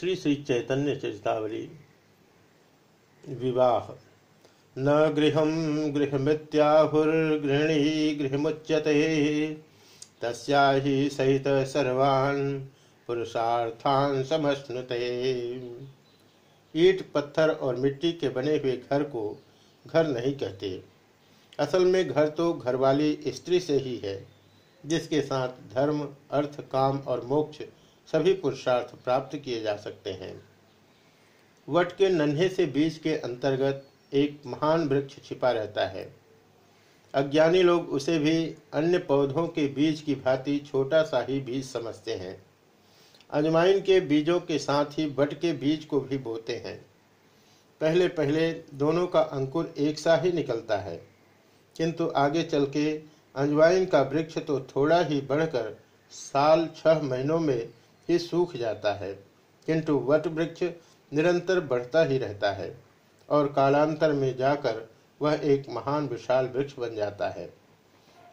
श्री श्री चैतन्य चरितावली, विवाह। न गृह गृहमित्याहुर्गृहिणी गृहमुच्यते, तस्या ही सहित सर्वान् पुरुषार्थान समश्नुते। ईट, पत्थर और मिट्टी के बने हुए घर को घर नहीं कहते। असल में घर तो घरवाली स्त्री से ही है, जिसके साथ धर्म, अर्थ, काम और मोक्ष सभी पुरुषार्थ प्राप्त किए जा सकते हैं। वट के नन्हे से बीज के अंतर्गत एक महान वृक्ष छिपा रहता है। अज्ञानी लोग उसे भी अन्य पौधों के बीज की भांति छोटा सा ही बीज समझते हैं। अजमाइन के बीजों के साथ ही वट के बीज को भी बोते हैं। पहले पहले दोनों का अंकुर एक सा ही निकलता है। किंतु आगे चल के अजवाइन का वृक्ष तो थोड़ा ही बढ़कर साल छह महीनों में ही सूख जाता है, किंतु वट वृक्ष निरंतर बढ़ता ही रहता है और कालांतर में जाकर वह एक महान विशाल वृक्ष बन जाता है।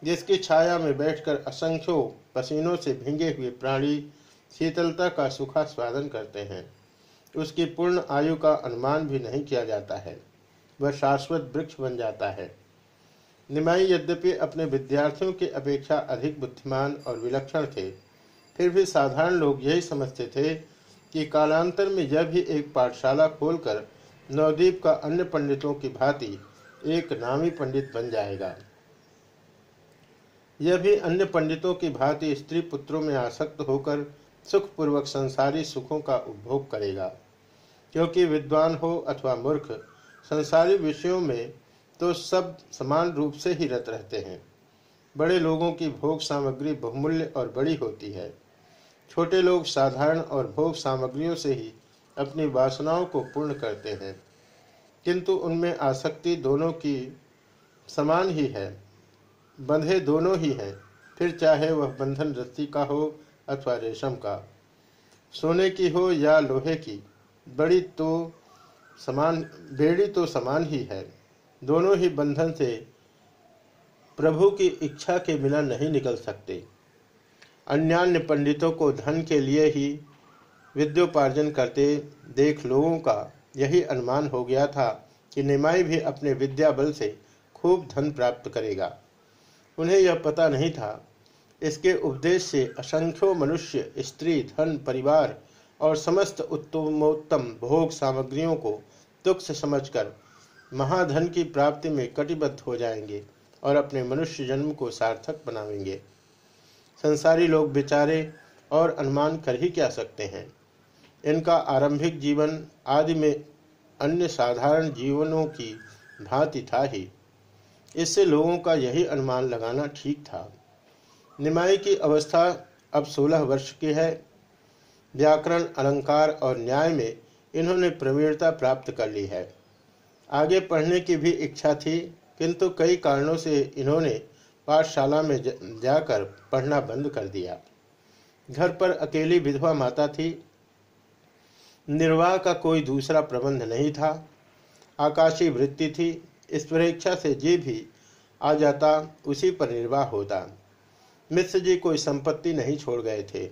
जिसकी छाया में बैठकर असंख्यों पसीनों से भींगे हुए प्राणी शीतलता का सुखा स्वादन करते हैं। उसकी पूर्ण आयु का अनुमान भी नहीं किया जाता है। वह शाश्वत वृक्ष बन जाता है। निमाई यद्यपि अपने विद्यार्थियों की अपेक्षा अधिक बुद्धिमान और विलक्षण थे फिर भी साधारण लोग यही समझते थे कि कालांतर में यह भी एक पाठशाला खोलकर नवदीप का अन्य पंडितों की भांति एक नामी पंडित बन जाएगा। यह भी अन्य पंडितों की भांति स्त्री पुत्रों में आसक्त होकर सुखपूर्वक संसारी सुखों का उपभोग करेगा। क्योंकि विद्वान हो अथवा मूर्ख, संसारी विषयों में तो सब समान रूप से ही रत रहते हैं। बड़े लोगों की भोग सामग्री बहुमूल्य और बड़ी होती है। छोटे लोग साधारण और भोग सामग्रियों से ही अपनी वासनाओं को पूर्ण करते हैं। किंतु उनमें आसक्ति दोनों की समान ही है, बंधे दोनों ही हैं। फिर चाहे वह बंधन रस्सी का हो अथवा रेशम का। सोने की हो या लोहे की, बड़ी तो समान, बेड़ी तो समान ही है। दोनों ही बंधन से प्रभु की इच्छा के बिना नहीं निकल सकते। अन्यान्य पंडितों को धन के लिए ही विद्योपार्जन करते देख लोगों का यही अनुमान हो गया था कि निमाई भी अपने विद्या बल से खूब धन प्राप्त करेगा। उन्हें यह पता नहीं था। इसके उपदेश से असंख्यों मनुष्य, स्त्री, धन, परिवार और समस्त उत्तमोत्तम भोग सामग्रियों को तुक्ष समझकर महाधन की प्राप्ति में कटिबद्ध हो जाएँगे और अपने मनुष्य जन्म को सार्थक बनावेंगे संसारी लोग बेचारे और अनुमान कर ही क्या सकते हैं? इनका आरंभिक जीवन आदि में अन्य साधारण जीवनों की भांति था ही। इससे लोगों का यही अनुमान लगाना ठीक था। निमाई की अवस्था अब सोलह वर्ष की है। व्याकरण, अलंकार और न्याय में इन्होंने प्रवीणता प्राप्त कर ली है। आगे पढ़ने की भी इच्छा थी, किंतु कई कारणों से इन्होंने पाठशाला में जाकर पढ़ना बंद कर दिया। घर पर अकेली विधवा माता थी। निर्वाह का कोई दूसरा प्रबंध नहीं था। आकाशीय वृत्ति थी। इस से जी भी आ जाता, उसी पर निर्वाह होता। मिश्र जी कोई संपत्ति नहीं छोड़ गए थे।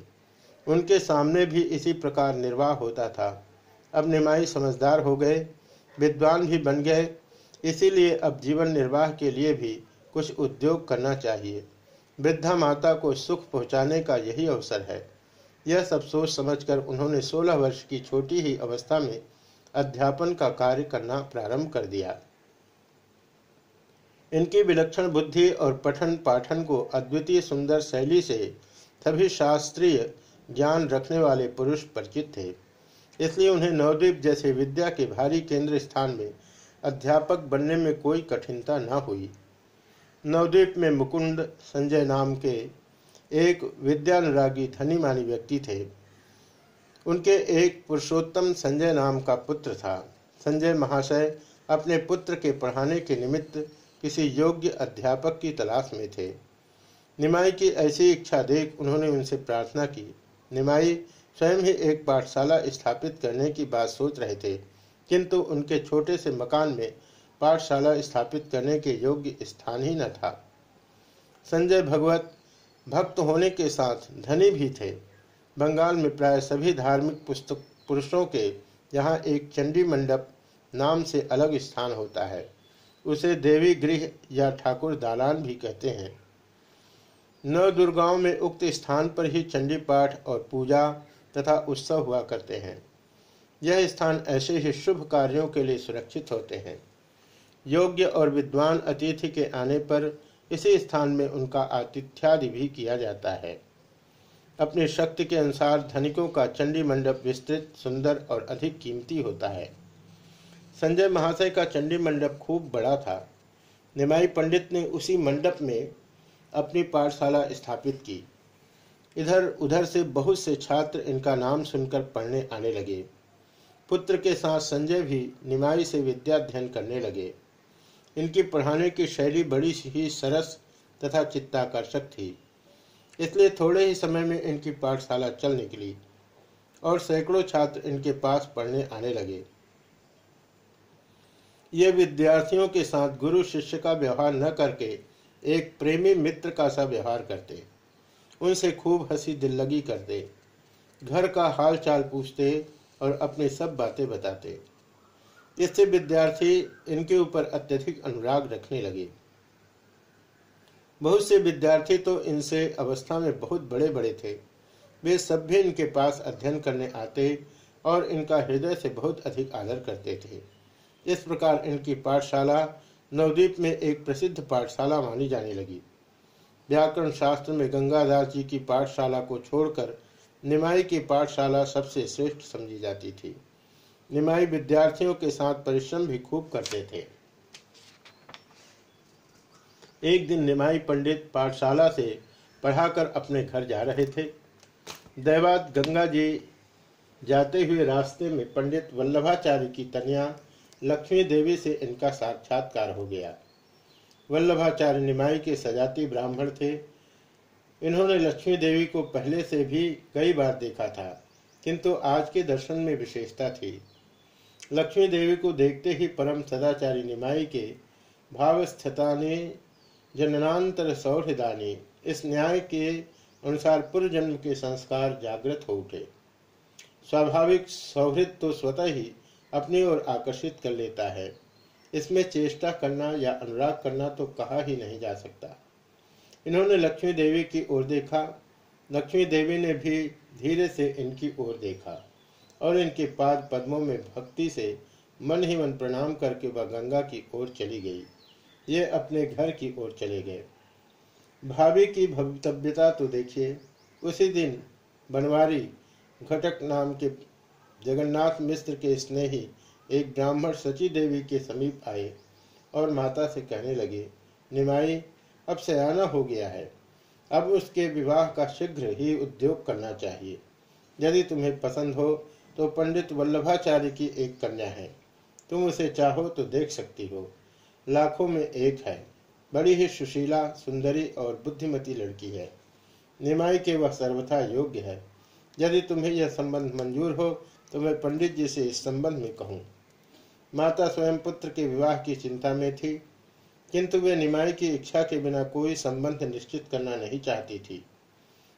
उनके सामने भी इसी प्रकार निर्वाह होता था। अब निमाई समझदार हो गए। विद्वान भी बन गए। इसीलिए अब जीवन निर्वाह के लिए भी कुछ उद्योग करना चाहिए। वृद्धा माता को सुख पहुँचाने का यही अवसर है। यह सब सोच समझकर उन्होंने 16 वर्ष की छोटी ही अवस्था में अध्यापन का कार्य करना प्रारंभ कर दिया। इनकी विलक्षण बुद्धि और पठन पाठन को अद्वितीय सुंदर शैली से सभी शास्त्रीय ज्ञान रखने वाले पुरुष परिचित थे। इसलिए उन्हें नवद्वीप जैसे विद्या के भारी केंद्र स्थान में अध्यापक बनने में कोई कठिनता न हुई। नवद्वीप में मुकुंद संजय नाम के एक विद्यानुरागी धनी मानी व्यक्ति थे। उनके एक पुरुषोत्तम संजय नाम का पुत्र था। संजय महाशय अपने पुत्र के पढ़ाने के निमित्त किसी योग्य अध्यापक की तलाश में थे। निमाई की ऐसी इच्छा देख उन्होंने उनसे प्रार्थना की। निमाई स्वयं ही एक पाठशाला स्थापित करने की बात सोच रहे थे, किंतु उनके छोटे से मकान में पाठशाला स्थापित करने के योग्य स्थान ही न था। संजय भगवत भक्त होने के साथ धनी भी थे। बंगाल में प्राय सभी धार्मिक पुस्तक पुरुषों के यहाँ एक चंडी मंडप नाम से अलग स्थान होता है। उसे देवी गृह या ठाकुर दालान भी कहते हैं। नव दुर्गाओं में उक्त स्थान पर ही चंडी पाठ और पूजा तथा उत्सव हुआ करते हैं। यह स्थान ऐसे ही शुभ कार्यों के लिए सुरक्षित होते हैं। योग्य और विद्वान अतिथि के आने पर इसी स्थान में उनका आतिथ्यादि भी किया जाता है। अपनी शक्ति के अनुसार धनिकों का चंडी मंडप विस्तृत, सुंदर और अधिक कीमती होता है। संजय महाशय का चंडी मंडप खूब बड़ा था। निमाई पंडित ने उसी मंडप में अपनी पाठशाला स्थापित की। इधर उधर से बहुत से छात्र इनका नाम सुनकर पढ़ने आने लगे। पुत्र के साथ संजय भी निमाई से विद्याध्ययन करने लगे। इनकी पढ़ाने की शैली बड़ी ही सरस तथा चित्ताकर्षक थी। इसलिए थोड़े ही समय में इनकी पाठशाला चल निकली और सैकड़ों छात्र इनके पास पढ़ने आने लगे। ये विद्यार्थियों के साथ गुरु शिष्य का व्यवहार न करके एक प्रेमी मित्र का सा व्यवहार करते। उनसे खूब हँसी दिल लगी करते, घर का हाल चाल पूछते और अपनी सब बातें बताते। इससे विद्यार्थी इनके ऊपर अत्यधिक अनुराग रखने लगे। बहुत से विद्यार्थी तो इनसे अवस्था में बहुत बड़े बड़े थे। वे सब भी इनके पास अध्ययन करने आते और इनका हृदय से बहुत अधिक आदर करते थे। इस प्रकार इनकी पाठशाला नवद्वीप में एक प्रसिद्ध पाठशाला मानी जाने लगी। व्याकरण शास्त्र में गंगादास जी की पाठशाला को छोड़कर निमाई की पाठशाला सबसे श्रेष्ठ समझी जाती थी। निमाई विद्यार्थियों के साथ परिश्रम भी खूब करते थे। एक दिन निमाई पंडित पाठशाला से पढ़ाकर अपने घर जा रहे थे। दैवात गंगा जी जाते हुए रास्ते में पंडित वल्लभाचार्य की कन्या लक्ष्मी देवी से इनका साक्षात्कार हो गया। वल्लभाचार्य निमाई के सजाती ब्राह्मण थे। इन्होंने लक्ष्मी देवी को पहले से भी कई बार देखा था, किंतु आज के दर्शन में विशेषता थी। लक्ष्मी देवी को देखते ही परम सदाचारी निमाई के भावस्थताने जननांतर सौहृदानी इस न्याय के अनुसार पूर्व जन्म के संस्कार जागृत हो उठे। स्वाभाविक सौहृद तो स्वतः ही अपनी ओर आकर्षित कर लेता है। इसमें चेष्टा करना या अनुराग करना तो कहा ही नहीं जा सकता। इन्होंने लक्ष्मी देवी की ओर देखा। लक्ष्मी देवी ने भी धीरे से इनकी ओर देखा। और इनके पाद पद्मों में भक्ति से मन ही मन प्रणाम करके वह गंगा की ओर चली गई। ये अपने घर की ओर चले गए। भाभी की भवितव्यता तो देखिए। उसी दिन बनवारी घटक नाम के जगन्नाथ मिश्र के स्नेही एक ब्राह्मण सची देवी के समीप आए और माता से कहने लगे, निमाई, अब सयाना हो गया है। अब उसके विवाह का शीघ्र ही उद्योग करना चाहिए। यदि तुम्हें पसंद हो तो पंडित वल्लभाचार्य की एक कन्या है। तुम उसे चाहो तो देख सकती हो। लाखों में एक है। बड़ी ही सुशीला, सुंदरी और बुद्धिमती लड़की है। निमाई के वह सर्वथा योग्य है। यदि तुम्हें यह संबंध मंजूर हो तो मैं पंडित जी से इस संबंध में कहूँ। माता स्वयं पुत्र के विवाह की चिंता में थी, किंतु वे निमाई की इच्छा के बिना कोई संबंध निश्चित करना नहीं चाहती थी।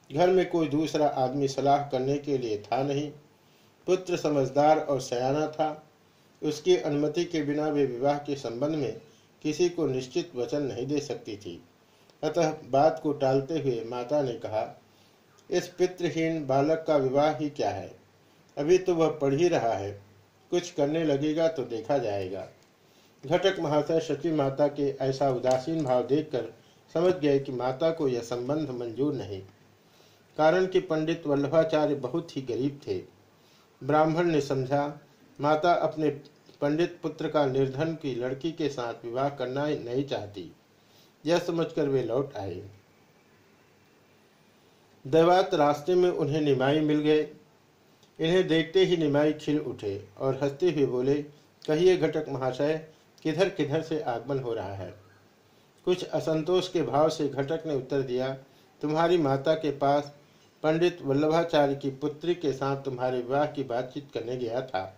घर में कोई दूसरा आदमी सलाह करने के लिए था नहीं। पुत्र समझदार और सयाना था। उसकी अनुमति के बिना वे विवाह के संबंध में किसी को निश्चित वचन नहीं दे सकती थी। अतः बात को टालते हुए माता ने कहा, इस पितृहीन बालक का विवाह ही क्या है? अभी तो वह पढ़ ही रहा है। कुछ करने लगेगा तो देखा जाएगा। घटक महाशय सची माता के ऐसा उदासीन भाव देखकर समझ गए कि माता को यह संबंध मंजूर नहीं। कारण कि पंडित वल्लभाचार्य बहुत ही गरीब थे। ब्राह्मण ने समझा, माता अपने पंडित पुत्र का निर्धन की लड़की के साथ विवाह करना नहीं चाहती। यह समझकर वे लौट आए। दैवात रास्ते में उन्हें निमाई मिल गए। इन्हें देखते ही निमाई खिल उठे और हँसते हुए बोले, कहिए घटक महाशय किधर किधर से आगमन हो रहा है? कुछ असंतोष के भाव से घटक ने उत्तर दिया, तुम्हारी माता के पास पंडित वल्लभाचार्य की पुत्री के साथ तुम्हारे विवाह की बातचीत करने गया था,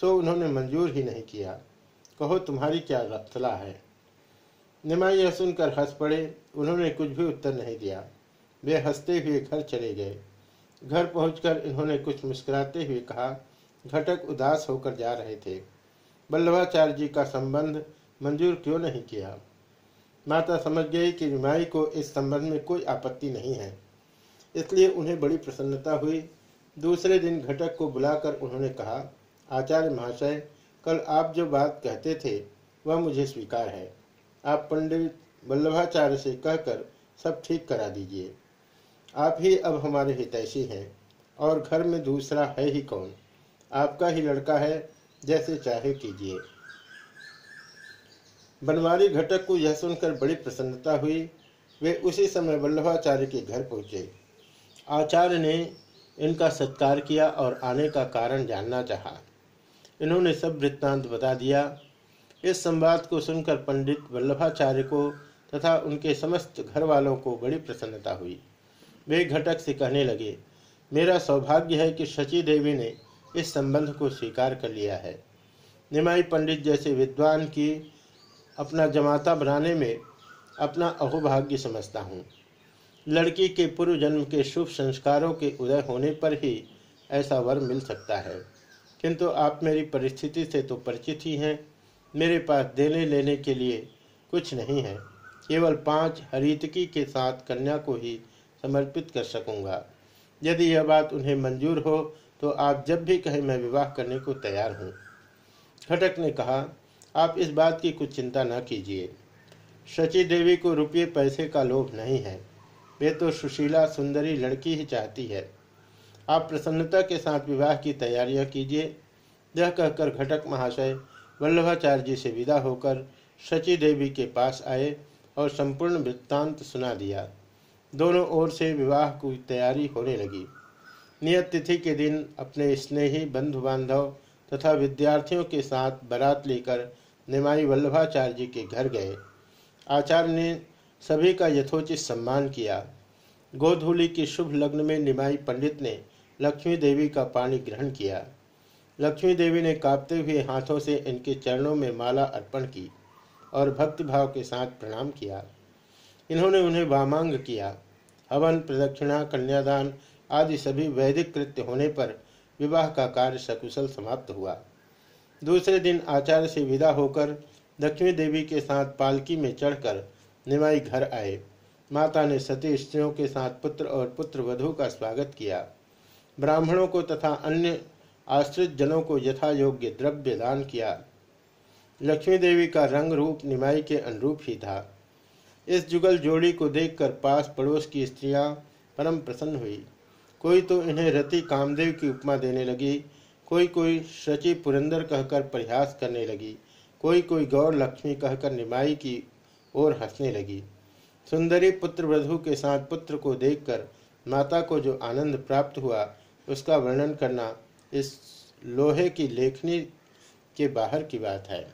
सो उन्होंने मंजूर ही नहीं किया। कहो, तुम्हारी क्या सलाह है? निमाई यह सुनकर हंस पड़े। उन्होंने कुछ भी उत्तर नहीं दिया। वे हँसते हुए घर चले गए। घर पहुंचकर इन्होंने कुछ मुस्कुराते हुए कहा, घटक उदास होकर जा रहे थे। वल्लभाचार्य जी का संबंध मंजूर क्यों नहीं किया? माता समझ गई कि निमाई को इस संबंध में कोई आपत्ति नहीं है। इसलिए उन्हें बड़ी प्रसन्नता हुई। दूसरे दिन घटक को बुलाकर उन्होंने कहा, आचार्य महाशय, कल आप जो बात कहते थे, वह मुझे स्वीकार है। आप पंडित वल्लभाचार्य से कहकर सब ठीक करा दीजिए। आप ही अब हमारे हितैषी हैं, और घर में दूसरा है ही कौन? आपका ही लड़का है, जैसे चाहे कीजिए। बनवारी घटक को यह सुनकर बड़ी प्रसन्नता हुई। वे उसी समय वल्लभाचार्य के घर पहुँचे। आचार्य ने इनका सत्कार किया और आने का कारण जानना चाहा। इन्होंने सब वृत्तांत बता दिया। इस संवाद को सुनकर पंडित वल्लभाचार्य को तथा उनके समस्त घर वालों को बड़ी प्रसन्नता हुई। वे घटक से कहने लगे, मेरा सौभाग्य है कि शची देवी ने इस संबंध को स्वीकार कर लिया है। निमाई पंडित जैसे विद्वान की अपना जमाता बनाने में अपना अहोभाग्य समझता हूँ। लड़की के पूर्व जन्म के शुभ संस्कारों के उदय होने पर ही ऐसा वर मिल सकता है। किंतु आप मेरी परिस्थिति से तो परिचित ही हैं। मेरे पास देने लेने के लिए कुछ नहीं है। केवल पाँच हरितकी के साथ कन्या को ही समर्पित कर सकूँगा। यदि यह बात उन्हें मंजूर हो तो आप जब भी कहें मैं विवाह करने को तैयार हूँ। घटक ने कहा, आप इस बात की कुछ चिंता न कीजिए। शची देवी को रुपये पैसे का लोभ नहीं है। वे तो सुशीला सुंदरी लड़की ही चाहती है। आप प्रसन्नता के साथ विवाह की तैयारियाँ कीजिए। यह कहकर घटक महाशय वल्लभाचार्य जी से विदा होकर शची देवी के पास आए और संपूर्ण वृत्तांत सुना दिया। दोनों ओर से विवाह की तैयारी होने लगी। नियत तिथि के दिन अपने स्नेही बंधु बांधव तथा विद्यार्थियों के साथ बारात लेकर निमाई वल्लभाचार्य जी के घर गए। आचार्य ने सभी का यथोचित सम्मान किया। गोधूली की शुभ लग्न में निमाई पंडित ने लक्ष्मी देवी का पानी ग्रहण किया। लक्ष्मी देवी ने कांपते हुए हाथों से इनके चरणों में माला अर्पण की और भक्तिभाव के साथ प्रणाम किया। इन्होंने उन्हें वामांग किया। हवन, प्रदक्षिणा, कन्यादान आदि सभी वैदिक कृत्य होने पर विवाह का कार्य सकुशल समाप्त हुआ। दूसरे दिन आचार्य से विदा होकर लक्ष्मी देवी के साथ पालकी में चढ़कर निमाई घर आए। माता ने सती स्त्रियों के साथ पुत्र और पुत्र वधु का स्वागत किया। ब्राह्मणों को तथा अन्य आश्रित जनों को यथा योग्य द्रव्य दान किया। लक्ष्मी देवी का रंग रूप निमाई के अनुरूप ही था। इस जुगल जोड़ी को देखकर पास पड़ोस की स्त्रियाँ परम प्रसन्न हुई। कोई तो इन्हें रति कामदेव की उपमा देने लगी, कोई कोई शचि पुरंदर कहकर प्रयास करने लगी, कोई कोई गौर लक्ष्मी कहकर निमाई की ओर हंसने लगी। सुंदरी पुत्र वधु के साथ पुत्र को देखकर माता को जो आनंद प्राप्त हुआ, उसका वर्णन करना इस लोहे की लेखनी के बाहर की बात है।